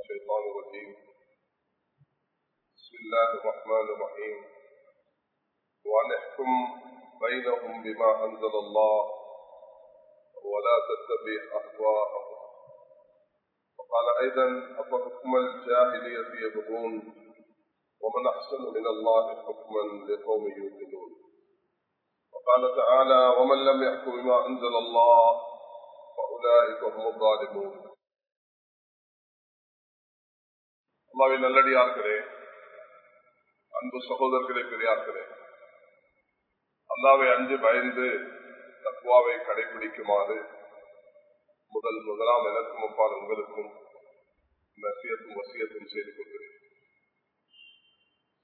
الشيطان الرجيم بسم الله الرحمن الرحيم. وأن احكم بينهم بما أنزل الله ولا تتبع أهواءهم. وقال أيضا أفحكم الجاهلية يبغون ومن أحسن من الله حكما لقوم يوقنون. وقال تعالى ومن لم يحكم بما أنزل الله فأولئك هم الظالمون அல்லாவின் நல்லடியார்களே அன்பு சகோதரர்களே பெரியார்களே அல்லாவை அஞ்சு பயந்து தக்குவாவை கடைபிடிக்குமாறு முதல் முதலாம் எனக்கும் அப்பால் உங்களுக்கும் நசியத்தும் வசியத்தும் செய்து கொள்கிறேன்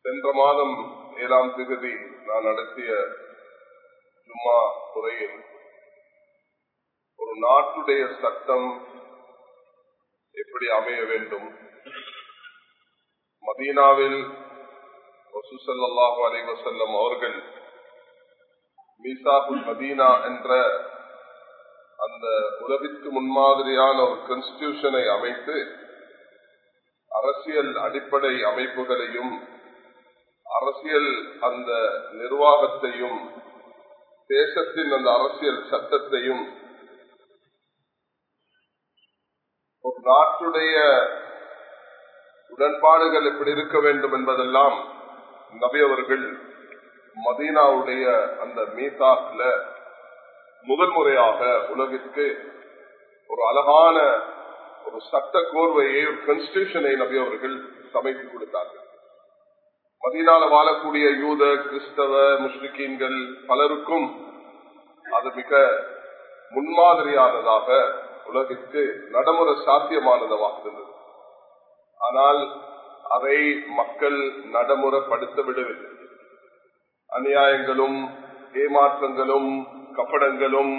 சென்ற மாதம் ஏழாம் திகதி நான் நடத்திய ஜும்மா துறையில் ஒரு நாட்டுடைய சட்டம் எப்படி அமைய வேண்டும்? மதீனாவில் வசூசல்லாஹு அலை வசல்லம் அவர்கள் மீசாபுல் மதீனா என்ற அந்த உலகிற்கு முன்மாதிரியான ஒரு கான்ஸ்டிடியூஷனை அமைத்து அரசியல் அடிப்படை அமைப்புகளையும் அரசியல் அந்த நிர்வாகத்தையும் தேசத்தின் அந்த அரசியல் சட்டத்தையும் ஒரு நாட்டுடைய உடன்பாடுகள் எப்படி இருக்க வேண்டும் என்பதெல்லாம் நபி அவர்கள் மதீனாவுடைய அந்த மீசாக்ல முதல் முறையாக உலகிற்கு ஒரு அழகான ஒரு சட்ட கோர்வையை ஒரு கான்ஸ்டியூஷனை நபி அவர்கள் சமைத்து கொடுத்தார்கள். மதினால வாழக்கூடிய யூத கிறிஸ்தவ முஸ்லிக்கீன்கள் பலருக்கும் அது மிக முன்மாதிரியானதாக உலகிற்கு நடைமுறை சாத்தியமானதாக இருந்தது. ஆனால் அதை மக்கள் நடைமுறைப்படுத்த விடவில்லை. அநியாயங்களும் ஏமாற்றங்களும் கப்படங்களும்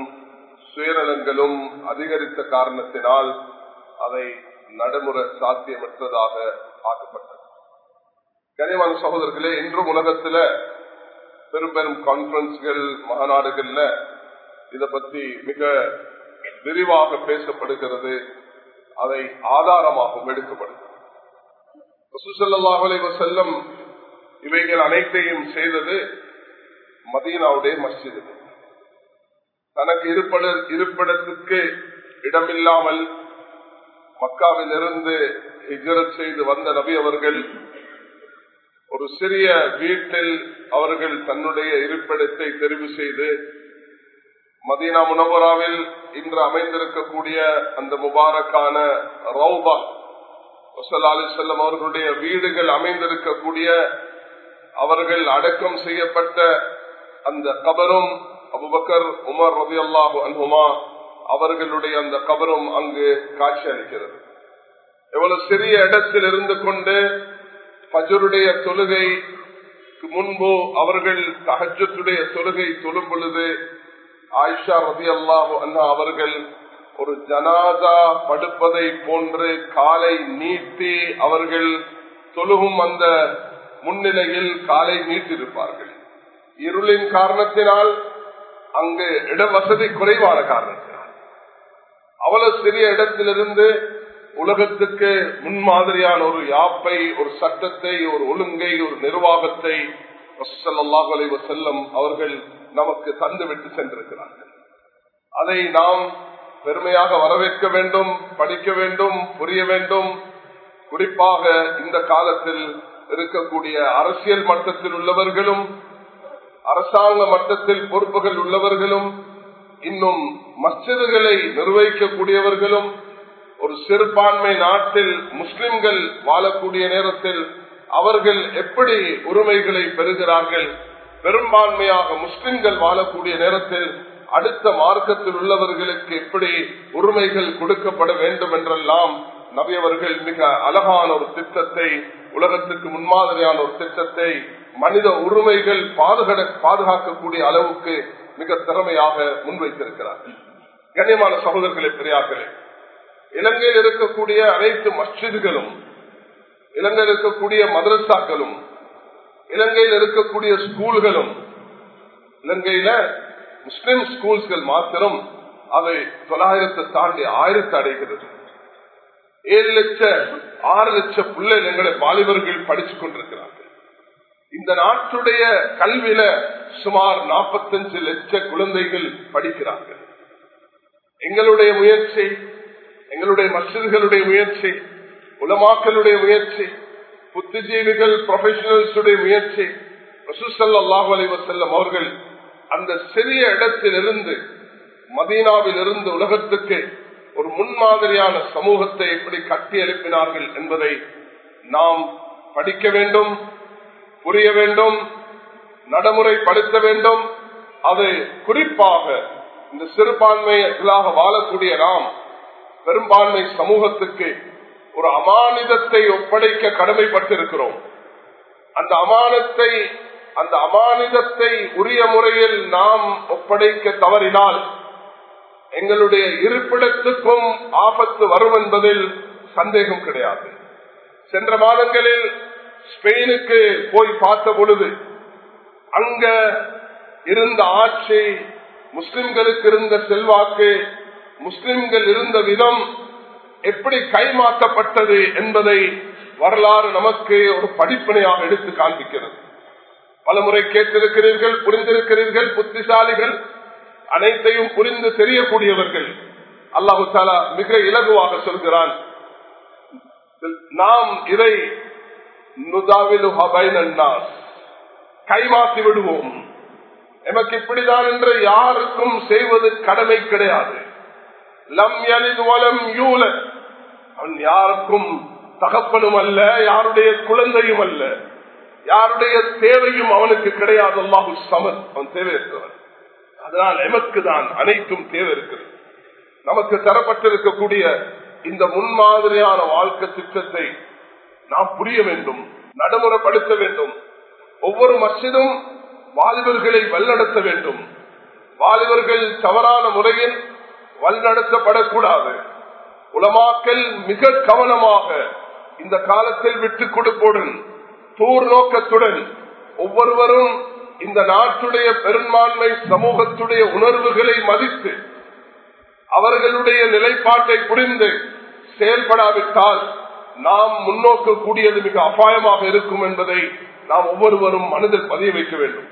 சுயநலங்களும் அதிகரித்த காரணத்தினால் அதை நடைமுறை சாத்தியமற்றதாக ஆக்கப்பட்டது. கனிவான சகோதரர்களே இன்றும் உலகத்துல பெரும் பெரும் கான்பரன்ஸ்கள் மாநாடுகள்ல இதை பத்தி மிக விரிவாக பேசப்படுகிறது. அதை ஆதாரமாகவும் எடுக்கப்படுகிறது. செல்லம் இவைகள் அனைத்தையும் செய்தது மதீனாவுடைய மஸ்ஜிது. தனக்கு இருப்பட இருப்பிடத்துக்கு இடமில்லாமல் மக்காவில் இருந்து ஹிஜரத் செய்து வந்த நபி அவர்கள் ஒரு சிறிய வீட்டில் அவர்கள் தன்னுடைய இருப்பிடத்தை தெரிவு செய்து மதீனா முனவராவில் இன்று அமைந்திருக்கக்கூடிய அந்த முபாரக்கான ரவுபா அலி செல்லம் அவர்களுடைய வீடுகள் அமைந்திருக்கக்கூடிய அவர்கள் அடக்கம் செய்யப்பட்ட அந்த கபரும் அபுபக்கர் உமர் ரவி அல்லாஹு அவர்களுடைய அந்த கபரும் அங்கு காட்சி அளிக்கிறது. எவ்வளவு சிறிய இடத்தில் இருந்து கொண்டு பஜருடைய தொழுகை முன்பு அவர்கள் தகஜத்துடைய தொழுகை தொழும் பொழுது ஆயிஷா ரதி அல்லாஹு அண்ணா அவர்கள் ஒரு ஜனாதா படுப்பதை போன்று காலை நீட்டி அவர்கள் தொழுகும் அந்த முன்னிலையில் காலை நீட்டிருப்பார்கள். இருளின் காரணத்தினால் அங்கு இட வசதி குறைவான காரணத்தினால். அவ்வளவு சிறிய இடத்திலிருந்து உலகத்துக்கு முன்மாதிரியான ஒரு யாப்பை ஒரு சட்டத்தை ஒரு ஒழுங்கை ஒரு நிர்வாகத்தை செல்லம் அவர்கள் நமக்கு தந்துவிட்டு சென்றிருக்கிறார்கள். அதை நாம் பெருமையாக வரவேற்க வேண்டும் படிக்க வேண்டும் புரிய வேண்டும். குறிப்பாக இந்த காலத்தில் இருக்கக்கூடிய அரசியல் மட்டத்தில் உள்ளவர்களும் அரசாங்க மட்டத்தில் பொறுப்புகள் உள்ளவர்களும் இன்னும் மஸ்ஜிதுகளை நிர்வகிக்கக்கூடியவர்களும் ஒரு சிறுபான்மை நாட்டில் முஸ்லிம்கள் வாழக்கூடிய நேரத்தில் அவர்கள் எப்படி உரிமைகளை பெறுகிறார்கள்? பெரும்பான்மையாக முஸ்லிம்கள் வாழக்கூடிய நேரத்தில் அடுத்த மார்க்கத்தில் உள்ளவர்களுக்கு எப்படி உரிமைகள் கொடுக்கப்பட வேண்டும் என்றெல்லாம் நபியவர்கள் மிக அழகான ஒரு திட்டத்தை உலகத்துக்கு முன்மாதிரியான ஒரு திட்டத்தை மனித உரிமைகள் பாதுகாட பாதுகாக்கக்கூடிய அளவுக்கு மிக திறமையாக முன்வைத்திருக்கிறார்கள். கண்ணியமான சகோதரர்களை பெரியார்களே இலங்கையில் இருக்கக்கூடிய அனைத்து மஸ்ஜிதுகளும் இலங்கையில் இருக்கக்கூடிய மதரசாக்களும் இலங்கையில் இருக்கக்கூடிய ஸ்கூல்களும் இலங்கையில முஸ்லிம் ஸ்கூல்ஸ்கள் மாத்திரம் அவை தொள்ளாயிரத்தை தாண்டி ஆயிரத்தை அடைகிறது. ஏழு லட்சம் ஆறு லட்சம் பிள்ளைகள் எங்களை வாலிபர்கள் படித்துக் கொண்டிருக்கிறார்கள். இந்த நாட்டுடைய கல்வியில சுமார் நாற்பத்தஞ்சு லட்ச குழந்தைகள் படிக்கிறார்கள். எங்களுடைய முயற்சி எங்களுடைய மசிதர்களுடைய முயற்சி உலமாக்களுடைய முயற்சி புத்திஜீவிகள் ப்ரொஃபஷனல்ஸ் முயற்சி ரசூசல்லாஹு அலி அவர்கள் அந்த சிறிய இடத்திலிருந்து மதீனாவில் இருந்து உலகத்துக்கு ஒரு முன்மாதிரியான சமூகத்தை எப்படி கட்டி எழுப்பினார்கள் என்பதை நாம் படிக்க வேண்டும் புரிய வேண்டும் நடைமுறைப்படுத்த வேண்டும். அது குறிப்பாக இந்த சிறுபான்மையாக வாழக்கூடிய நாம் பெரும்பான்மை சமூகத்துக்கு ஒரு அமானிதத்தை ஒப்படைக்க கடமைப்பட்டிருக்கிறோம். அந்த அமானத்தை அந்த அமானிதத்தை உரிய முறையில் நாம் ஒப்படைக்க தவறினால் எங்களுடைய இருப்பிடத்துக்கும் ஆபத்து வரும் என்பதில் சந்தேகம் கிடையாது. சென்ற மாதங்களில் ஸ்பெயினுக்கு போய் பார்த்த பொழுது அங்க இருந்த ஆட்சி முஸ்லிம்களுக்கு இருந்த செல்வாக்கு முஸ்லிம்கள் இருந்த விதம் எப்படி கைமாற்றப்பட்டது என்பதை வரலாறு நமக்கு ஒரு படிப்பினையாக எடுத்து காண்பிக்கிறது. பலமுறை கேட்டிருக்கிறீர்கள் புரிந்திருக்கிறீர்கள் புத்திசாலிகள் அனைத்தையும் புரிந்து தெரியக்கூடியவர்கள். அல்லாஹு தாலா மிக இலகுவாக சொல்கிறான். நாம் இதை கைமாற்றி விடுவோம். எமக்கு இப்படிதான் என்று யாருக்கும் செய்வது கடமை கிடையாது. லம் எளிது வலம் யூல அவன் யாருக்கும் தகப்பனும் அல்ல யாருடைய குழந்தையும் அல்ல. யாருடைய தேவையும் அவனுக்கு கிடையாது. அல்லாஹு சமன் அவன் தேவையற்றவன் அதனால் எமக்கு தான் அனைத்தும் தேவை இருக்கிறது நமக்கு தரப்பட்டிருக்கக்கூடிய இந்த முன்மாதிரியான வாழ்க்கை திட்டத்தை நாம் புரிய வேண்டும் நடைமுறைப்படுத்த வேண்டும். ஒவ்வொரு மசிதும் வாலிபர்களை வழிநடத்த வேண்டும். வாலிபர்கள் தவறான முறையில் வழிநடத்தப்படக்கூடாது உலமாக்கல் மிக கவனமாக இந்த காலத்தில் விட்டுக் கொடுப்போடும் தூர் நோக்கத்துடன் ஒவ்வொருவரும் இந்த நாட்டுடைய பெரும்பான்மை சமூகத்துடைய உணர்வுகளை மதித்து அவர்களுடைய நிலைப்பாட்டை புரிந்து செயல்படாவிட்டால் நாம் முன்னோக்கக்கூடியது மிக அபாயமாக இருக்கும் என்பதை நாம் ஒவ்வொருவரும் மனதில் பதிய வைக்க வேண்டும்.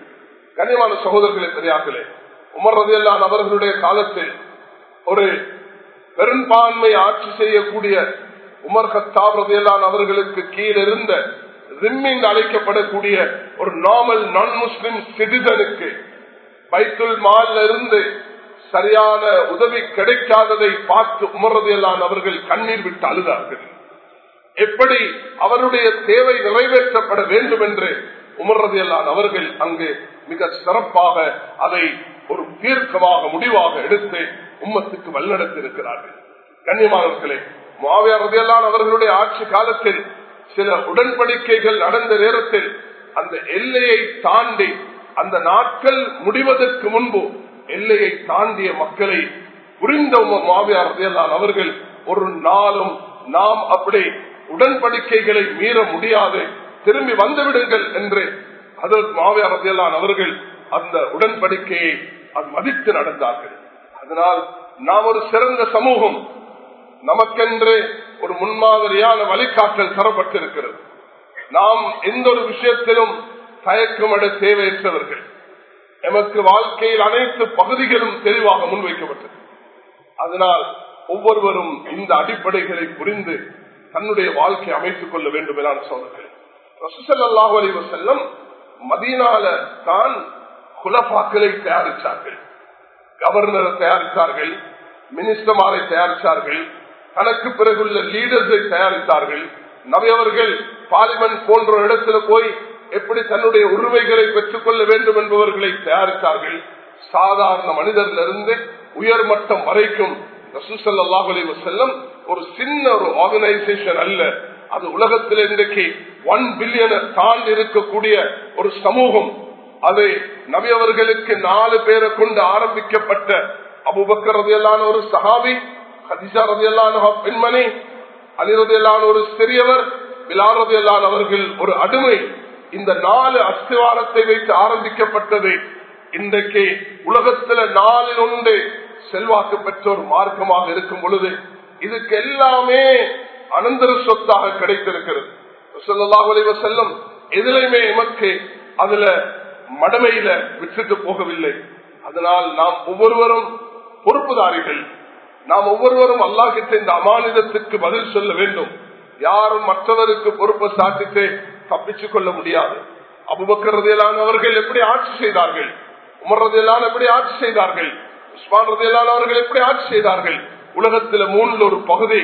கனிமான சகோதரர்களை தெரியார்களே உமர் ரதியல்லான் அவர்களுடைய காலத்தில் ஒரு பெரும்பான்மை ஆட்சி செய்யக்கூடிய உமர் கத்தாப் அவர்களுக்கு கீழிருந்த ரிம்மிங் அழைக்கப்படக்கூடிய ஒரு நார்மல் நான் முஸ்லிம் சிட்டிசனுக்கு பைத்துல் மால்ல இருந்து சரியான உதவி கிடைக்காததை பார்த்து உமர்றதையெல்லாம் அவர்கள் கண்ணீர் விட்டு அழுதார்கள். எப்படி அவருடைய தேவை நிறைவேற்றப்பட வேண்டும் என்று உமர்றதையெல்லாம் அவர்கள் அங்கு மிக சிறப்பாக அதை ஒரு தீர்க்கமாக முடிவாக எடுத்து உம்மத்துக்கு வழிநடத்தி இருக்கிறார்கள் கண்ணியமானவர்களே மாவியாரதையெல்லாம் அவர்களுடைய ஆட்சி காலத்தில் சில உடன்படிக்கைகள் நடந்த நேரத்தில் அந்த எல்லையை தாண்டி அந்த நாட்கள் முடிவதற்கு முன்பு எல்லையை தாண்டிய மக்களை புரிந்த மாவியார் அவர்கள் ஒரு நாளும் நாம் அப்படி உடன்படிக்கைகளை மீற முடியாது திரும்பி வந்துவிடுங்கள் என்று அதற்கு மாவியார் அவர்கள் அந்த உடன்படிக்கையை மதித்து நடந்தார்கள். அதனால் நாம் ஒரு சிறந்த சமூகம். நமக்கென்று ஒரு முன்மாதிரியான வழிகாட்டல் தரப்பட்டிருக்கிறது. நாம் எந்த ஒரு விஷயத்திலும் தயக்கமட தேவையற்றவர்கள். எமக்கு வாழ்க்கையில் அனைத்து பகுதிகளும் தெளிவாக முன்வைக்கப்பட்டது. அதனால் ஒவ்வொருவரும் இந்த அடிப்படைகளை புரிந்து தன்னுடைய வாழ்க்கை அமைத்துக் கொள்ள வேண்டும் என சொல்றேன் ரசூசல்லாஹு அலி வசல்லம் மதீனால தான் குலப்பாக்களை தயாரித்தார்கள் கவர்னரை தயாரித்தார்கள் மினிஸ்டர்மாரை தயாரித்தார்கள் தனக்கு பிறகுள்ள லீடர்ஸை தயாரித்தார்கள். நபையவர்கள் பார்லிமெண்ட் போன்ற இடத்துல போய் எப்படி தன்னுடைய உரிமைகளை பெற்றுக் கொள்ள வேண்டும் என்பவர்களை தயாரித்தார்கள். சாதாரண மனிதரிலிருந்து உயர்மட்டம் வரைக்கும் ரசூசல்லாஹ் ஒரு சின்ன ஒரு ஆர்கனைசேஷன் அல்ல. அது உலகத்தில் இன்றைக்கு ஒன் பில்லியனை தாண்டி இருக்கக்கூடிய ஒரு சமூகம். அது நபி அவர்களுக்கு நாலு பேரை கொண்டு ஆரம்பிக்கப்பட்ட அபுபக்கர் ரதியல்லான ஒரு சஹாபி ஹதிஷா ரதியல்லான பெண்மணி அலி ரதியல்லான ஒரு சிறியவர் பிலால் ரதியல்லான் அவர்கள் ஒரு அடிமை. இந்த நாலு அஸ்திவாரத்தை வைத்து ஆரம்பிக்கப்பட்டது இன்றைக்கு உலகத்துல நாளில் ஒன்று செல்வாக்கு பெற்ற ஒரு மார்க்கமாக இருக்கும் பொழுது இதுக்கு எல்லாமே அனந்தர சொத்தாக கிடைத்திருக்கிறது. செல்லும் எதிலையுமே எமக்கு அதுல மடமையில விட்டுட்டு போகவில்லை. அதனால் நாம் ஒவ்வொருவரும் பொறுப்புதாரிகள். நாம் ஒவ்வொருவரும் அல்லாஹிட்ட இந்த அமானிதத்துக்கு பதில் சொல்ல வேண்டும். யாரும் மற்றவருக்கு பொறுப்பை சாட்டிட்டு தப்பிச்சு கொள்ள முடியாது. அபுபக்கரதையிலான அவர்கள் எப்படி ஆட்சி செய்தார்கள்? உமர்றதையிலான எப்படி ஆட்சி செய்தார்கள்? உஸ்மான் ரதையிலான அவர்கள் எப்படி ஆட்சி செய்தார்கள்? உலகத்தில மூணில் ஒரு பகுதி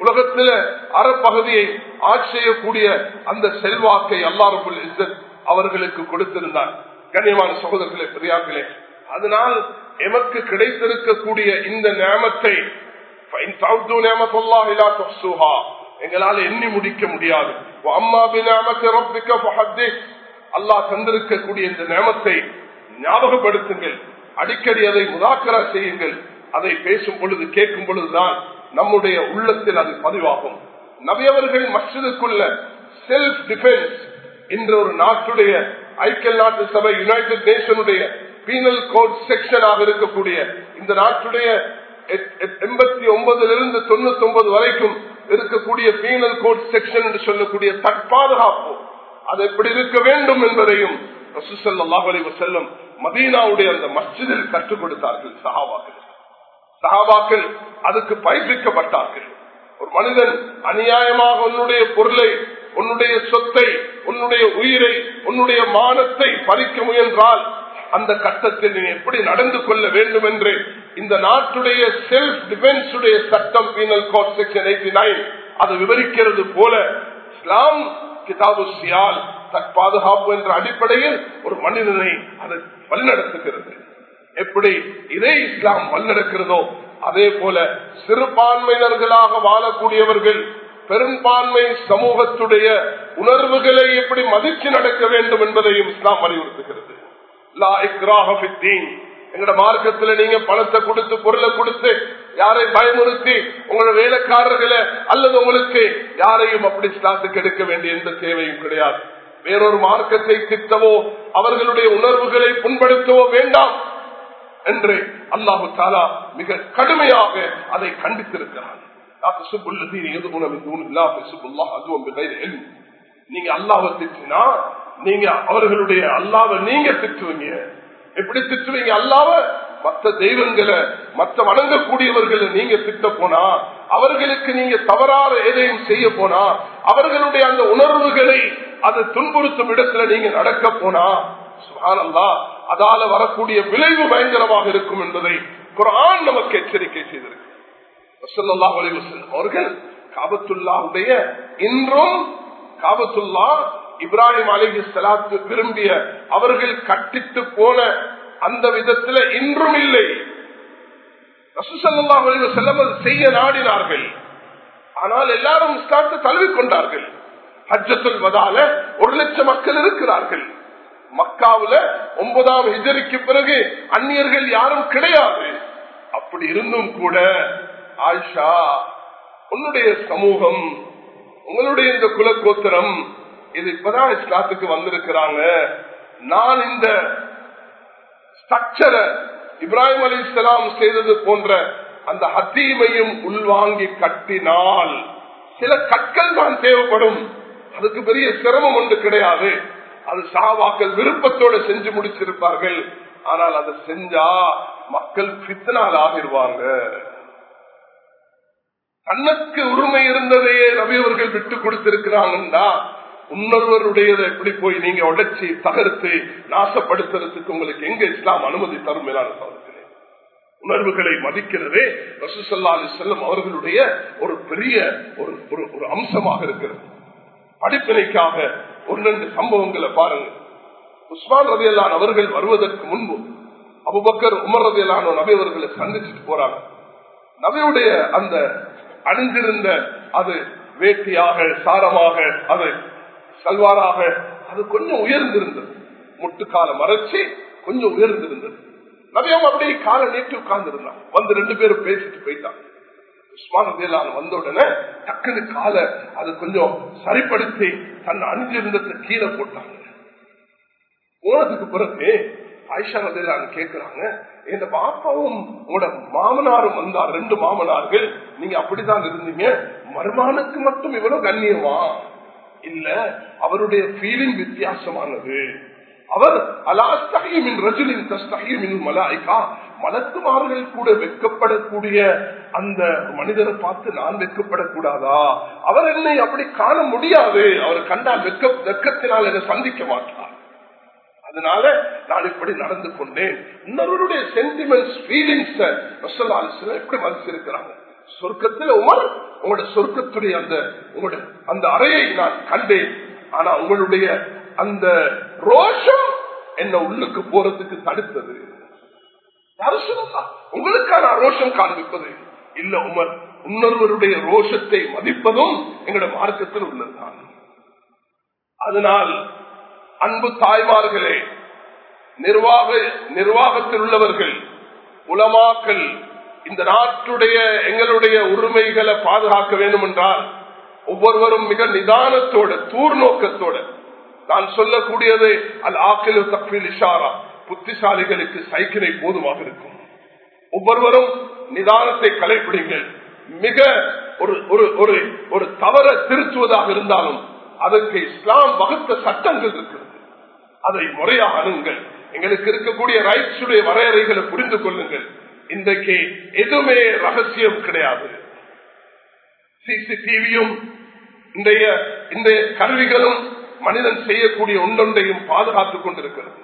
உலகத்தில அறப்பகுதியை ஆட்சி செய்யக்கூடிய அந்த செல்வாக்கை அல்லாருக்குள் இஸ்ஸத் அவர்களுக்கு கொடுத்திருந்தார் கண்ணியமான சகோதரர்களே பெரியார்களே அதனால் எமக்கு கிடைத்திருக்கக்கூடிய இந்த நேமத்தை எங்களால் எண்ணி முடிக்க முடியாது. அல்லாஹ் தந்திருக்கக்கூடிய இந்த நேமத்தை ஞாபகப்படுத்துங்கள். அடிக்கடி அதை முதாக்கரா செய்யுங்கள். அதை பேசும் பொழுது கேட்கும் பொழுதுதான் நம்முடைய உள்ளத்தில் அது பதிவாகும். நபியவர்கள் மற்றதுக்குள்ள செல்ஃப் டிஃபென்ஸ் இன்று ஒரு நாட்டுடைய ஐக்கிய நாட்டு சபை யுனைடெட் நேஷனுடைய பீனல் கோட் செக்ஷனாக இருக்கக்கூடிய இந்த நாட்டுடைய எண்பத்தி ஒன்பதுல இருந்து தொண்ணூத்தி ஒன்பது வரைக்கும் இருக்கக்கூடிய பீனல் கோட் செக்ஷன் என்று சொல்லக்கூடிய தற்பாதுகாப்பு அது எப்படி இருக்க வேண்டும் என்பதையும் செல்லும் மதீனாவுடைய அந்த மஸ்ஜிதில் கற்றுக் கொடுத்தார்கள் சஹாபாக்கள். சஹாபாக்கள் அதுக்கு பயிற்சிக்கப்பட்டார்கள் ஒரு மனிதன் அநியாயமாக உன்னுடைய பொருளை உன்னுடைய சொத்தை உன்னுடைய உயிரை உன்னுடைய மானத்தை பறிக்க முயன்றால் அந்த கட்டத்தில் நீ எப்படி நடந்து கொள்ள வேண்டும் என்று இந்த நாட்டுடைய செல்ஃப் டிஃபென்ஸ் உடைய சட்டம் penal code section eighty nine அது விவரிக்கிறது போல இஸ்லாம் கிதாபு சியால் தற்பாதுகாப்பு என்ற அடிப்படையில் ஒரு மனிதனை அது வழிநடத்துகிறது. எப்படி இதே இஸ்லாம் வழிநடக்கிறதோ அதே போல சிறுபான்மையினர்களாக வாழக்கூடியவர்கள் பெரும்பான்மை சமூகத்துடைய உணர்வுகளை எப்படி மதிச்சு நடக்க வேண்டும் என்பதையும் இஸ்லாம் வலியுறுத்துகிறது. எங்கட மார்க்கத்துல நீங்க பணத்தை கொடுத்து பொருளை கொடுத்து யாரை பயமுறுத்தி உங்களோட வேலைக்காரர்களை அல்லது உங்களுக்கு யாரையும் அப்படி ஸ்டாத்துக்கு எடுக்க வேண்டிய எந்த தேவையும் கிடையாது. வேறொரு மார்க்கத்தை திட்டவோ அவர்களுடைய உணர்வுகளை புண்படுத்தவோ வேண்டாம் என்று அல்லாஹு தாலா மிக கடுமையாக அதை கண்டித்திருக்கிறான். நீங்க அல்லாவை திட்டினா நீங்க அவர்களுடைய அல்லாவை நீங்க திட்டுவீங்க. எப்படி திட்டுவீங்க? அல்லாவ மற்ற தெய்வங்களை மற்ற வணங்கக்கூடியவர்களை நீங்க திட்ட போனா அவர்களுக்கு நீங்க தவறாத எதையும் செய்ய போனா அவர்களுடைய அந்த உணர்வுகளை அது துன்புறுத்தும் இடத்துல நீங்க நடக்க போனா சுகானந்தா அதால வரக்கூடிய விளைவு பயங்கரமாக இருக்கும் என்பதை குரான் நமக்கு எச்சரிக்கை செய்திருக்கு அவர்கள் காபத்துல்லாவுடைய இன்றும் காபத்துல்லா இப்ராஹிம் அலிஹி சலாத்து விரும்பிய அவர்கள் கட்டித்து போன அந்த விதத்துல இன்றும் இல்லை. செல்லம் செய்ய நாடினார்கள். ஆனால் எல்லாரும் இஸ்லாத்தை தழுவிக்கொண்டார்கள். ஹஜ்ஜத்துல் வதால ஒரு லட்சம் மக்கள் இருக்கிறார்கள். மக்காவுல ஒன்பதாம் ஹிஜரிக்கு பிறகு அந்நியர்கள் யாரும் கிடையாது. அப்படி இருந்தும் கூட ஆயிஷா உன்னுடைய சமூகம் உங்களுடைய இந்த குலக்கோத்திரம் இது இப்பதான் இஸ்லாத்துக்கு வந்திருக்கிறாங்க. நான் இந்த ஸ்ட்ரக்சரை இப்ராஹிம் அலி இஸ்லாம் செய்தது போன்ற அந்த ஹத்தீமையும் உள்வாங்கி கட்டினால் சில கற்கள் தான் தேவைப்படும். அதுக்கு பெரிய சிரமம் ஒன்று கிடையாது. அது சாவாக்கள் விருப்பத்தோடு செஞ்சு முடிச்சிருப்பார்கள். ஆனால் அதை செஞ்சா மக்கள் பித்தனால் ஆகிடுவாங்க. தன்னுக்கு உரிமை இருந்ததையே ரவியவர்கள் விட்டு கொடுத்திருக்கிறாங்கன்னா உன்னொருவருடையதை எப்படி போய் நீங்க உடைச்சி தகர்த்து நாசப்படுத்துறதுக்கு உங்களுக்கு எங்க இஸ்லாம் அனுமதி தரும் உணர்வுகளை மதிக்கிறதே ரசூசல்லா அலி செல்லம் அவர்களுடைய ஒரு பெரிய ஒரு ஒரு அம்சமாக இருக்கிறது. படிப்பினைக்காக ஒரு ரெண்டு சம்பவங்களை பாருங்க உஸ்மான் ரதியல்லான் அவர்கள் வருவதற்கு முன்பு அபுபக்கர் உமர் ரதியல்லான நபி அவர்களை சந்திச்சுட்டு போறாங்க. நபியுடைய அந்த அணிந்திருந்த அது வேட்டியாக சாரமாக அது சல்வாராக அது கொஞ்சம் உயர்ந்திருந்தது. முட்டுக்கால மறைச்சி கொஞ்சம் உயர்ந்திருந்தது. நபியம் அப்படியே காலை நீட்டி உட்கார்ந்து இருந்தான் வந்து ரெண்டு பேரும் பேசிட்டு போயிட்டான் உஸ்மான் வந்த உடனே டக்குனு காலை அது கொஞ்சம் சரிப்படுத்தி தன் அணிஞ்சிருந்ததை கீழே போட்டாங்க. போனதுக்கு பிறகு ஐஷா ரதிலான்னு கேட்கிறாங்க எங்க பாப்பாவும் உங்களோட மாமனாரும் வந்தார் ரெண்டு மாமனார்கள். நீங்க அப்படிதான் இருந்தீங்க. மருமானுக்கு மட்டும் இவ்வளவு கண்ணியமா? இல்ல அவருடைய ஃபீலிங் வித்தியாசமானது. அவர் அலாஸ்தகிமின் மலக்குமார்கள் கூட வெக்கப்படக்கூடிய அந்த மனிதரை பார்த்து நான் வெக்கப்படக்கூடாதா அவர் என்னை அப்படி காண முடியாது. அவர் கண்டால் வெக்க வெக்கத்தினால் என்னை சந்திக்க மாட்டார். அதனால நான் இப்படி நடந்து கொண்டேன். இன்னொருடைய சென்டிமெண்ட்ஸ் ஃபீலிங்ஸ் எப்படி மதிச்சிருக்கிறாங்க சொர்க்கத்தில் உமர் உங்களோட சொர்க்கத்துடைய அந்த உங்களுடைய அந்த அறையை நான் கண்டேன். ஆனா உங்களுடைய அந்த ரோஷம் என்ன உள்ளுக்கு போறதுக்கு தடுத்தது. உங்களுக்கான ரோஷம் காண்பிப்பது இல்ல உமர். இன்னொருவருடைய ரோஷத்தை மதிப்பதும் எங்களோட மார்க்கத்தில் உள்ளதுதான். அதனால் அன்பு தாய்மார்களே நிர்வாக நிர்வாகத்தில் உள்ளவர்கள் உலமாக்கல் இந்த நாட்டுடைய எங்களுடைய உரிமைகளை பாதுகாக்க வேண்டும் என்றால் ஒவ்வொருவரும் மிக நிதானத்தோட தூர்நோக்கத்தோட நான் சொல்லக்கூடியது அல் ஆக்கிலு தப்பில் இஷாரா புத்திசாலிகளுக்கு சைக்கிளை போதுமாக இருக்கும். ஒவ்வொருவரும் நிதானத்தை கலைப்பிடுங்கள் மிக ஒரு ஒரு ஒரு ஒரு தவற திருத்துவதாக இருந்தாலும் அதற்கு இஸ்லாம் வகுத்த சட்டங்கள் இருக்கிறது அதை முறையாக அணுங்கள் எங்களுக்கு இருக்கக்கூடிய ரைட்ஸ் உடைய வரையறைகளை புரிந்து கொள்ளுங்கள். இன்றைக்கு எதுவுமே ரகசியம் கிடையாது. சிசிடிவியும் இன்றைய இன்றைய கருவிகளும் மனிதன் செய்யக்கூடிய ஒன்றொன்றையும் பாதுகாத்துக் கொண்டிருக்கிறது.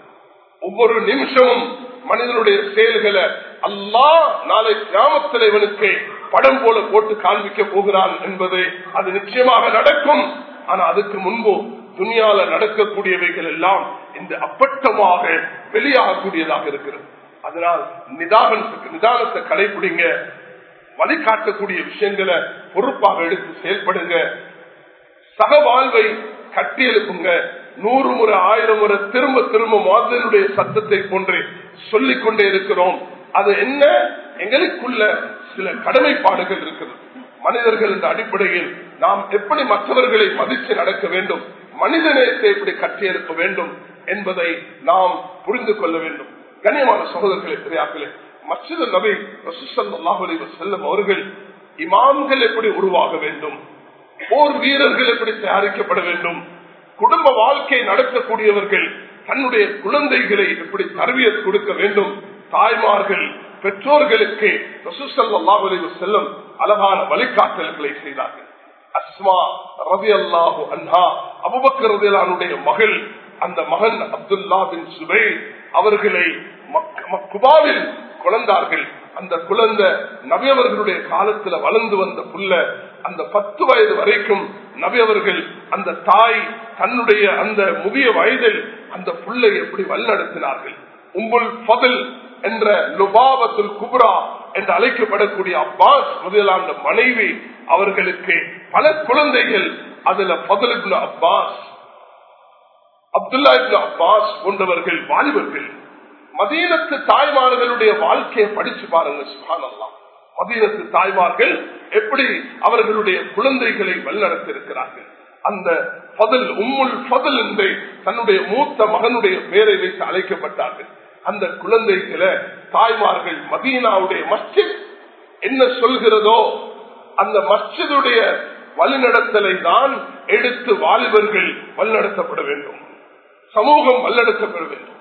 ஒவ்வொரு நிமிஷமும் மனிதனுடைய செயல்களை அல்லா நாளை கிராமத்தில் இவனுக்கு படம் போல போட்டு காண்பிக்க போகிறான் என்பது அது நிச்சயமாக நடக்கும். ஆனா அதுக்கு முன்பு துணியால நடக்கக்கூடியவைகள் எல்லாம் இந்த அப்பட்டமாக வெளியாகக்கூடியதாக இருக்கிறது. அதனால் நிதானத்துக்கு நிதானத்தை கடைபிடிங்க. வழிகாட்டக்கூடிய விஷயங்களை பொறுப்பாக எடுத்து செயல்படுங்க. சக வாழ்வை கட்டி எழுப்புங்க. நூறு முறை ஆயிரம் முறை திரும்ப திரும்ப மாதினுடைய சத்தத்தை போன்று சொல்லிக் கொண்டே இருக்கிறோம். அது என்ன? எங்களுக்குள்ள சில கடமைப்பாடுகள் இருக்கிறது மனிதர்கள் என்ற அடிப்படையில் நாம் எப்படி மற்றவர்களை மதித்து நடக்க வேண்டும்? மனித நேரத்தை எப்படி கட்டியெழுப்ப வேண்டும் என்பதை நாம் புரிந்து கொள்ள வேண்டும். கண்ணியமான சகோதரர்களை பெரியாக்களே மசித நபி செல்லும் அவர்கள் இமாம்கள் எப்படி உருவாக வேண்டும் போர் வீரர்கள் எப்படி தயாரிக்கப்பட வேண்டும் குடும்ப வாழ்க்கை நடத்தக்கூடியவர்கள் தன்னுடைய குழந்தைகளை எப்படி தருவிய கொடுக்க வேண்டும் தாய்மார்கள் பெற்றோர்களுக்கு செல்லும் அழகான வழிகாட்டல்களை செய்தார்கள். அஸ்மா ரவி அல்லாஹு அன்ஹா அபுபக்கர் மகள் அந்த மகன் அப்துல்லா பின் சுபை அவர்களை குபாவில் குழந்தார்கள் அந்த குழந்தை நபியவர்களுடைய காலத்துல வளர்ந்து வந்த புள்ள அந்த பத்து வயது வரைக்கும் நபியவர்கள் அந்த தாய் தன்னுடைய அந்த முதிய வயதில் அந்த புள்ளை எப்படி வழிநடத்தினார்கள். உம்புல் பதில் என்ற லுபாவத்துல் குப்ரா என்று அழைக்கப்படக்கூடிய அப்பாஸ் முதலான மனைவி அவர்களுக்கு பல குழந்தைகள் அதுல பதில் அப்பாஸ் அப்துல்லா அப்பாஸ் போன்றவர்கள் வாலிபர்கள். மதீனத்து தாய்மார்களுடைய வாழ்க்கையை படிச்சு பாருங்க சுகானல்லாம் மதீனத்து தாய்மார்கள் எப்படி அவர்களுடைய குழந்தைகளை வழிநடத்திருக்கிறார்கள் அந்த பதில் உம்முல் பதில் என்று தன்னுடைய மூத்த மகனுடைய பெயரை வைத்து அழைக்கப்பட்டார்கள். அந்த குழந்தைகளை தாய்மார்கள் மதீனாவுடைய மஸ்ஜித் என்ன சொல்கிறதோ அந்த மஸ்ஜிதுடைய வழிநடத்தலை தான் எடுத்து வாலிபர்கள் வழிநடத்தப்பட வேண்டும். சமூகம் வழிநடத்தப்பட வேண்டும்.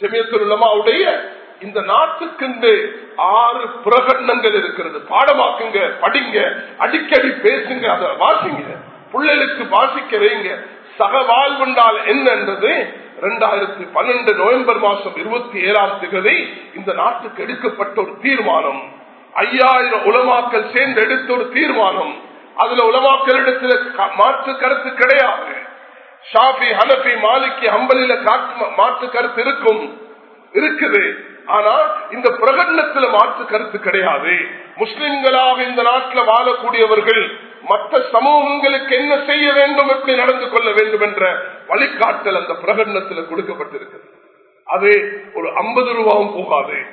செமியத்துலமாவுடைய இந்த நாட்டுக்கு ஆறு பிரகடனங்கள் இருக்கிறது. பாடமாக்குங்க படிங்க அடிக்கடி பேசுங்க அதை வாசிங்க. பிள்ளைகளுக்கு வாசிக்க வைங்க. சக வாழ்வுண்டால் என்னன்றது இரண்டாயிரத்தி பன்னெண்டு நவம்பர் மாசம் இருபத்தி ஏழாம் திகதி இந்த நாட்டுக்கு எடுக்கப்பட்ட ஒரு தீர்மானம். ஐயாயிரம் உலமாக்கள் சேர்ந்து எடுத்த ஒரு தீர்மானம். அதுல உலமாக்கள் மாற்று கருத்து கிடையாது. ஷாபி ஹனபி மாலிக்கி அம்பலில மாற்று கருத்து இருக்கும். இருக்குது. ஆனா இந்த பிரகடனத்துல மாற்று கருத்து கிடையாது. முஸ்லிம்களாக இந்த நாட்டில் வாழக்கூடியவர்கள் மற்ற சமூகங்களுக்கு என்ன செய்ய வேண்டும் எப்படி நடந்து கொள்ள வேண்டும் என்ற வழிகாட்டல் அந்த பிரகடனத்தில் கொடுக்கப்பட்டிருக்கிறது. அது ஒரு ஐம்பது ரூபாவும் போகாது.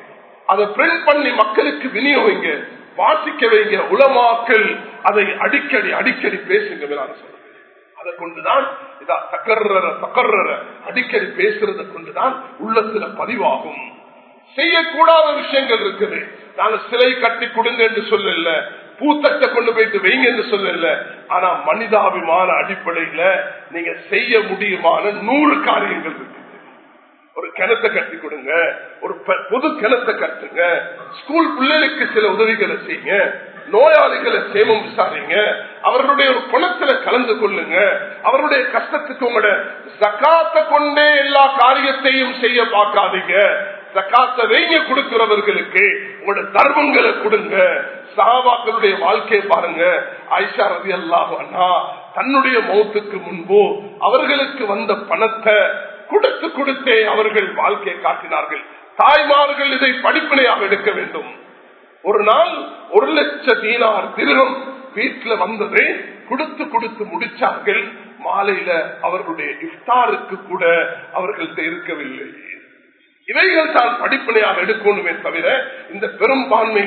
அதை பிரிண்ட் பண்ணி மக்களுக்கு விநியோகிங்க. வாசிக்க வைங்க உலமாக்கல் அதை அடிக்கடி அடிக்கடி பேசுங்க சொல்றேன் அதை கொண்டுதான் இதா தகர்ற அடிக்கடி பேசுறதை கொண்டுதான் உள்ளத்துல பதிவாகும். செய்யக்கூடாத விஷயங்கள் இருக்குது. நாங்க சிலை கட்டி கொடுங்க என்று சொல்லல பூத்தட்டை கொண்டு போயிட்டு வைங்க என்று சொல்லல ஆனா மனிதாபிமான அடிப்படையில நீங்க செய்ய முடியுமான நூறு காரியங்கள் இருக்குது ஒரு கிணத்தை கட்டி கொடுங்க. ஒரு ப- பொது கிணத்தை கட்டுங்க. ஸ்கூல் பிள்ளைகளுக்கு சில உதவிகளை செய்யுங்க. நோயாளிகளை சேமம் விசாரிங்க. அவர்களுடைய ஒரு குணத்துல கலந்து கொள்ளுங்க. அவருடைய கஷ்டத்துக்கு உங்களோட சக்காத்தை கொண்டே எல்லா காரியத்தையும் செய்ய பார்க்காதீங்க. சக்காத்தை வைங்க கொடுக்கிறவர்களுக்கு உங்களோட தர்மங்களை கொடுங்க. சகாபாக்களுடைய வாழ்க்கையை பாருங்க. ஐஷா ரவி அல்லாஹ் தன்னுடைய மௌத்துக்கு முன்பு அவர்களுக்கு வந்த பணத்தை கொடுத்து கொடுத்தே அவர்கள் வாழ்க்கையை காட்டினார்கள். தாய்மார்கள் இதை படிப்பினையாக எடுக்க வேண்டும். ஒரு நாள் ஒரு லட்ச தீனார் திருகம் வீட்டுல வந்ததை. கொடுத்து கொடுத்து முடிச்சார்கள். மாலையில அவர்களுடைய இஃப்தாருக்கு கூட அவர்கள் இருக்கவில்லை இவைகள் தான் படிப்பனையாக எடுக்கணுமே தவிர இந்த பெரும்பான்மை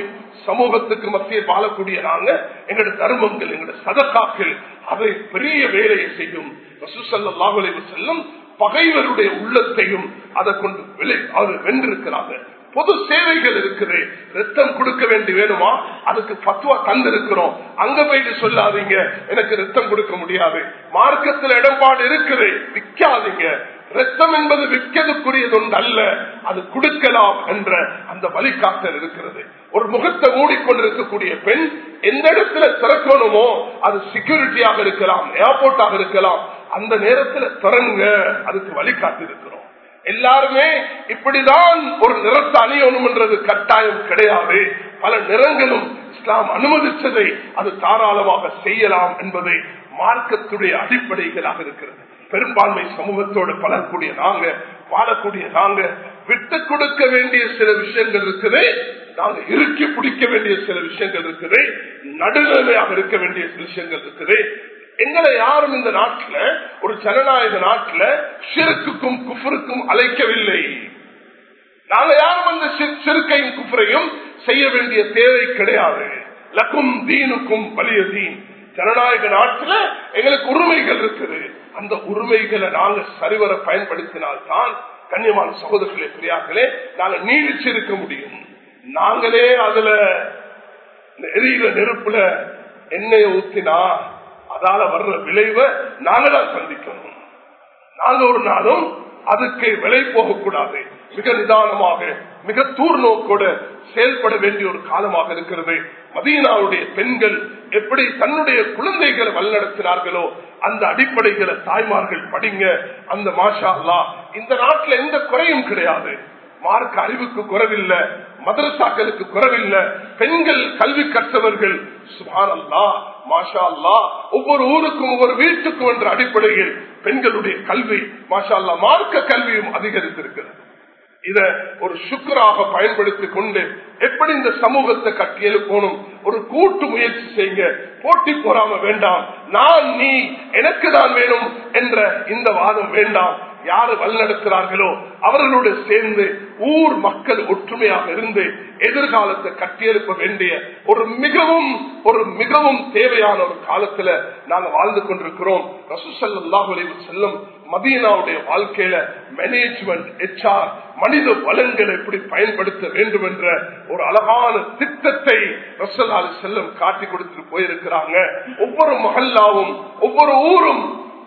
சமூகத்துக்கு மத்தியில் வாழக்கூடிய நாங்க எங்களோட தர்மங்கள் எங்களோட சதக்காக்கள் அதை பெரிய வேலையை செய்யும். செல்லும் பகைவருடைய உள்ளத்தையும் அதை கொண்டு விலை அவர் வென்றிருக்கிறாங்க. பொது சேவைகள் இருக்குது. ரத்தம் கொடுக்க வேண்டி வேணுமா? அதுக்கு பத்துவா தந்திருக்கிறோம். அங்க போயிட்டு சொல்லாதீங்க. எனக்கு ரத்தம் கொடுக்க முடியாது. மார்க்கத்தில் இடம்பாடு இருக்குது. விற்காதீங்க ரத்தம் என்பது விற்கதுக்குரியது ஒன்று அல்ல. அது கொடுக்கலாம் என்ற அந்த வழிகாட்டல் இருக்கிறது. ஒரு முகத்தை மூடிக்கொண்டிருக்கக்கூடிய பெண் எந்த இடத்துல திறக்கணுமோ அது செக்யூரிட்டியாக இருக்கலாம் ஏர்போர்ட்டாக இருக்கலாம் அந்த நேரத்துல திறங்க அதுக்கு வழிகாட்டிருக்கிறோம் எல்லாருமே இப்படிதான் ஒரு நிறத்தை அணியணும்ன்றது கட்டாயம் கிடையாது. பல நிறங்களும் இஸ்லாம் அனுமதிச்சதை அது தாராளமாக செய்யலாம் என்பதை மார்க்கத்துடைய அடிப்படைகளாக இருக்கிறது. பெரும்பான்மை சமூகத்தோடு பலரக்கூடிய நாங்க வாழக்கூடிய நாங்க விட்டு கொடுக்க வேண்டிய சில விஷயங்கள் இருக்குது. நாங்க இறுக்கி பிடிக்க வேண்டிய சில விஷயங்கள் இருக்குது. நடுநிலையாக இருக்க வேண்டிய சில விஷயங்கள் இருக்குது. எங்களை யாரும் இந்த நாட்டில் ஒரு ஜனநாயக நாட்டில் சிறுக்குக்கும் குஃபருக்கும் அழைக்கவில்லை. நாங்க யாரும் அந்த சிறுக்கையும் குஃபரையும் செய்ய வேண்டிய தேவை கிடையாது. லக்கும் தீனுக்கும் வலிய தீன். ஜனநாயக நாட்டில் எங்களுக்கு உரிமைகள் இருக்குது. அந்த உரிமைகளை நாங்க சரிவர பயன்படுத்தினால்தான் கண்ணியமான சகோதரர்களே பிரியாக்களே நாங்க நீடிச்சிருக்க முடியும். நாங்களே அதுல இந்த நெருப்புல எண்ணெயை ஊத்தினா அதால வர்ற விளைவை நாங்க தான் சந்திக்கணும். நாங்க ஒரு நாளும் அதுக்கு விலை போகக்கூடாது மிக நிதானமாக மிக தூர் நோக்கோடு செயல்பட வேண்டிய ஒரு காலமாக இருக்கிறது. மதீனாவுடைய பெண்கள் எப்படி தன்னுடைய குழந்தைகளை வழிநடத்தினார்களோ அந்த அடிப்படைகளை தாய்மார்கள் படிங்க. அந்த மாஷா அல்லாஹ் இந்த நாட்டில் எந்த குறையும் கிடையாது. மார்க் அறிவுக்கு குறவில்லை மதரசாக்களுக்கு குறவில்லை. பெண்கள் கல்வி கற்றவர்கள் ஒவ்வொரு ஊருக்கும் ஒவ்வொரு வீட்டுக்கும் என்ற அடிப்படையில் பெண்களுடைய கல்வி மாஷா அல்லா மார்க்க கல்வியும் அதிகரித்திருக்கிறது. இத ஒரு சுக்கராக பயன்படுத்திக் கொண்டு எப்படி இந்த சமூகத்தை கட்டி ஒரு கூட்டு முயற்சி செய்யுங்க. போட்டி போறாம வேண்டாம். நான் நீ எனக்கு தான் வேணும் என்ற இந்த வாதம் வேண்டாம். யாரு வழிநடத்துகிறார்களோ அவர்களோடு சேர்ந்து ஊர் மக்கள் ஒற்றுமையாக இருந்து எதிர்காலத்தை கட்டியெழுப்ப வேண்டிய ஒரு மிகவும் ஒரு மிகவும் தேவையான ஒரு காலத்துல நாங்க வாழ்ந்து கொண்டிருக்கிறோம். ரசூசல்லாஹு செல்லும் மதீனாவுடைய வாழ்க்கையில மேனேஜ்மெண்ட் எச்ஆர் மனித வளங்களை எப்படி பயன்படுத்த வேண்டும் என்ற ஒரு அழகான திட்டத்தை ரசல்லாலு செல்லம் காட்டி கொடுத்துட்டு போயிருக்கிறாங்க. ஒவ்வொரு மகல்லாவும் ஒவ்வொரு ஊரும்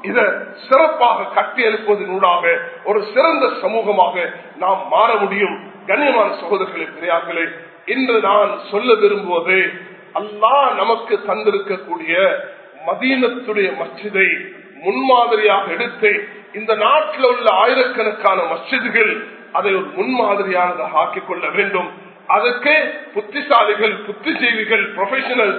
இதை சிறப்பாக கட்டி எழுப்புவதனூடாக ஒரு சிறந்த சமூகமாக நாம் மாற முடியும். கண்ணியமான சகோதரர்களே பெரியார்களே இன்று நான் சொல்ல விரும்புவது அல்லாஹ் நமக்கு தந்திருக்கக்கூடிய மதீனத்துடைய மஸ்ஜிதை முன்மாதிரியாக எடுத்து இந்த நாட்டில் உள்ள ஆயிரக்கணக்கான மஸ்ஜிதுகள் அதை ஒரு முன்மாதிரியானதாக ஆக்கிக் கொள்ள வேண்டும். அதற்கு புத்திசாலிகள் புத்திஜீவிகள் ப்ரொஃபஷனல்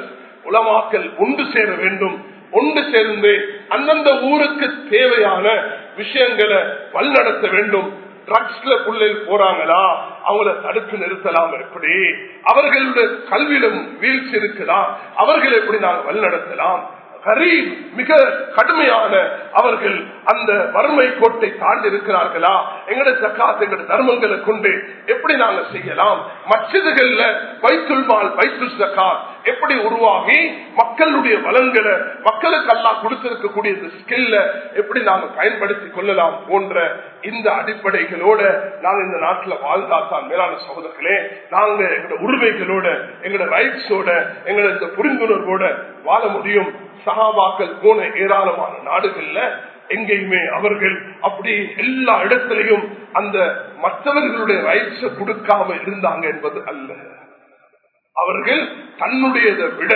உலமாக்கல் ஒன்று சேர வேண்டும். ஒன்று சேர்ந்து அந்தந்த ஊருக்கு தேவையான விஷயங்களை வழிநடத்த வேண்டும். ட்ரக்ஸ்ல பிள்ளைகள் போறாங்களா? அவங்கள தடுத்து நிறுத்தலாம் எப்படி? அவர்களுடைய கல்வியிலும் வீழ்ச்சி இருக்கலாம் அவர்களை எப்படி நாங்கள் வழிநடத்தலாம்? கரீப் மிக கடுமையான அவர்கள் அந்த வறுமை கோட்டை தாண்டி இருக்கிறார்களா? எங்கட சக்காத் எங்கட தர்மங்களை கொண்டு எப்படி நாங்க செய்யலாம்? மச்சிதுகள்ல வைத்துல் மால் வைத்துல் சக்காத் எப்படி உருவாகி மக்களுடைய வளங்களை மக்களுக்கு எல்லாம் கொடுத்திருக்கக்கூடிய இந்த ஸ்கில்ல எப்படி நாங்கள் பயன்படுத்திக் கொள்ளலாம் போன்ற இந்த அடிப்படைகளோட நாங்க இந்த நாட்டில் வாழ்ந்தாத்தான் மேலான சகோதரர்களே நாங்க எங்களோட உரிமைகளோட எங்களோட ரைட்ஸோட எங்களோட இந்த புரிந்துணர்வோட வாழ முடியும். சகாபாக்கள் போன ஏராளமான நாடுகள்ல எங்கேயுமே அவர்கள் அப்படி எல்லா இடத்திலையும் அந்த மற்றவர்களுடைய ரைட்ஸ கொடுக்காம இருந்தாங்க என்பது அல்ல. அவர்கள் தன்னுடையதை விட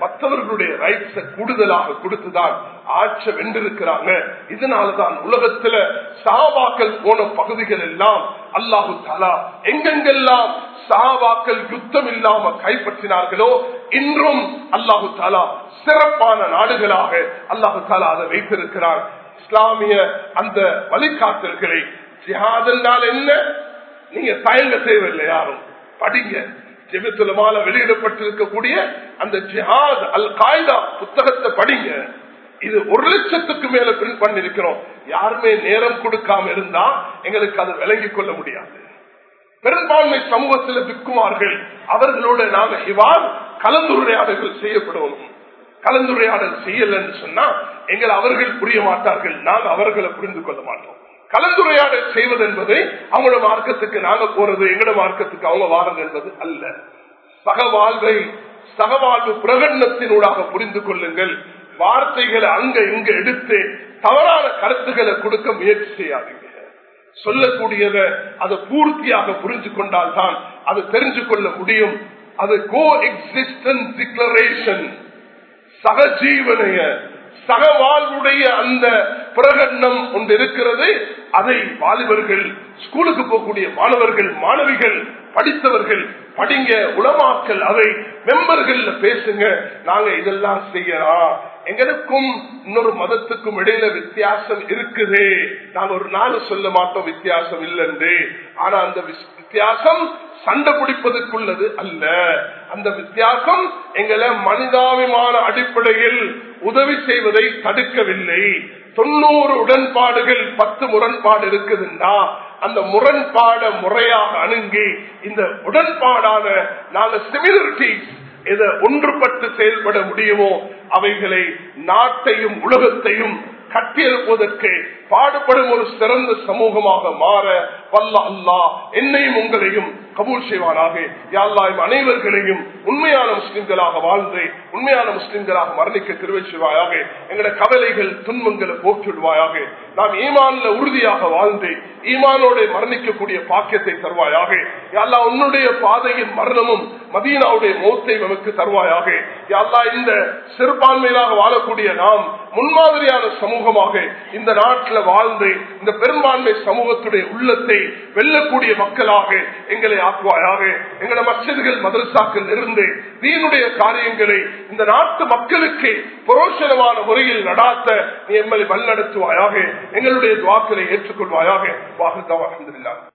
மற்றவர்களுடைய ரைட்ஸ கூடுதலாக கொடுத்துதான் ஆட்ச வென்றிருக்கிறாங்க. இதனாலதான் உலகத்துல சாவாக்கள் போன பகுதிகள் எல்லாம் அல்லாஹு தாலா எங்கெங்கெல்லாம் சாவாக்கள் யுத்தம் இல்லாம கைப்பற்றினார்களோ இன்றும் அல்லாஹு தாலா சிறப்பான நாடுகளாக அல்லாஹு தாலா அதை வைத்திருக்கிறார் இஸ்லாமிய அந்த வழிகாட்டல்களை ஜிஹாத் என்றால் என்ன? நீங்க தயங்க தேவையில்லை யாரும். படிங்க. ஜெமித்துலமால வெளியிடப்பட்டிருக்கக்கூடிய அந்த ஜிஹாத் அல் காய்தா புத்தகத்தை படிங்க. இது ஒரு லட்சத்துக்கு மேல பிரிண்ட் பண்ணிருக்கிறோம். யாருமே நேரம் கொடுக்காம இருந்தா எங்களுக்கு அதை விலகி கொள்ள முடியாது. பெரும்பான்மை சமூகத்தில் விற்குமார்கள் அவர்களோட நாங்க இவ்வாறு கலந்துரையாடல்கள் செய்யப்படுவோம் கலந்துரையாடல் செய்யலன்னு சொன்னா எங்களை அவர்கள் புரிய மாட்டார்கள். நாங்கள் அவர்களை புரிந்து கொள்ள மாட்டோம். கலந்துரையாடல் செய்வது என்பதை அவங்களோட மார்க்கத்துக்கு நாங்க போறது எங்களோட மார்க்கத்துக்கு அவங்க வாரது என்பது அல்ல. சகவாழ்வை சகவாழ்வு பிரகடனத்தினூடாக புரிந்து கொள்ளுங்கள். வார்த்தைகளை அங்க இங்க எடுத்து தவறான கருத்துக்களை கொடுக்க முயற்சி செய்யாதீங்க. சொல்லக்கூடியத அதை பூர்த்தியாக புரிஞ்சு கொண்டால் தான் அது தெரிஞ்சு கொள்ள முடியும். அது கோ எக்ஸிஸ்டன்ஸ் டிக்ளரேஷன் சகஜீவனைய சகவாழ்வுடைய அந்த பிரகடனம் ஒன்று இருக்கிறது. அதை வாலிபர்கள் ஸ்கூலுக்கு போகக்கூடிய மாணவர்கள் மாணவிகள் படித்தவர்கள் படிங்க உளமாக்கல் அதை மெம்பர்கள் பேசுங்க. நாங்க இதெல்லாம் செய்யலாம் எங்களுக்கும் இன்னொரு மதத்துக்கும் இடையில வித்தியாசம் இருக்குது. நாங்க ஒரு நாள் சொல்ல மாட்டோம் வித்தியாசம் இல்லைன்று. ஆனா அந்த வித்தியாசம் சண்டை பிடிப்பதற்குள்ளது அல்ல. அந்த வித்தியாசம் எங்களை மனிதாபிமான அடிப்படையில் உதவி செய்வதை தடுக்கவில்லை. தொண்ணூறு உடன்பாடுகள் பத்து முரண்பாடு இருக்குதுன்னா அந்த முரண்பாட முறையாக அணுங்கி இந்த உடன்பாடான நாங்க சிமிலரிட்டிஸ் எதை ஒன்றுபட்டு செயல்பட முடியுமோ அவைகளை நாட்டையும் உலகத்தையும் கட்டியெழுப்பதற்கு பாடுபடும் ஒரு சிறந்த சமூகமாக மாற வல்ல அல்லா என்னையும் உங்களையும் கபூல் செய்வானாக. யாழ்லாயும் அனைவர்களையும் உண்மையான முஸ்லிம்களாக வாழ்ந்து உண்மையான முஸ்லிம்களாக மரணிக்க திருவை செய்வாயாக. எங்களோட கவலைகள் துன்பங்களை போக்கிவிடுவாயாக. நாம் ஈமான்ல உறுதியாக வாழ்ந்து ஈமானோட மரணிக்கக்கூடிய பாக்கியத்தை தருவாயாக. யாழ்லா உன்னுடைய பாதையின் மரணமும் மதீனாவுடைய மௌத்தை நமக்கு தருவாயாக. யாழ்லா இந்த சிறுபான்மையிலாக வாழக்கூடிய நாம் முன்மாதிரியான சமூகமாக இந்த நாட்டில் வாழ்ந்து இந்த பெரும்பான்மை சமூகத்துடைய உள்ளத்தை வெல்லக்கூடிய மக்களாக எங்களை ஆக்குவாயாக எங்களை மச்சதுகள் மதரசாக்கள் இருந்து நீனுடைய காரியங்களை இந்த நாட்டு மக்களுக்கு புரோஷனமான முறையில் நடாத்த நீ எம்மை வல்லடத்துவாயாக எங்களுடைய துவாக்களை ஏற்றுக்கொள்வாயாக. வாகத்தான்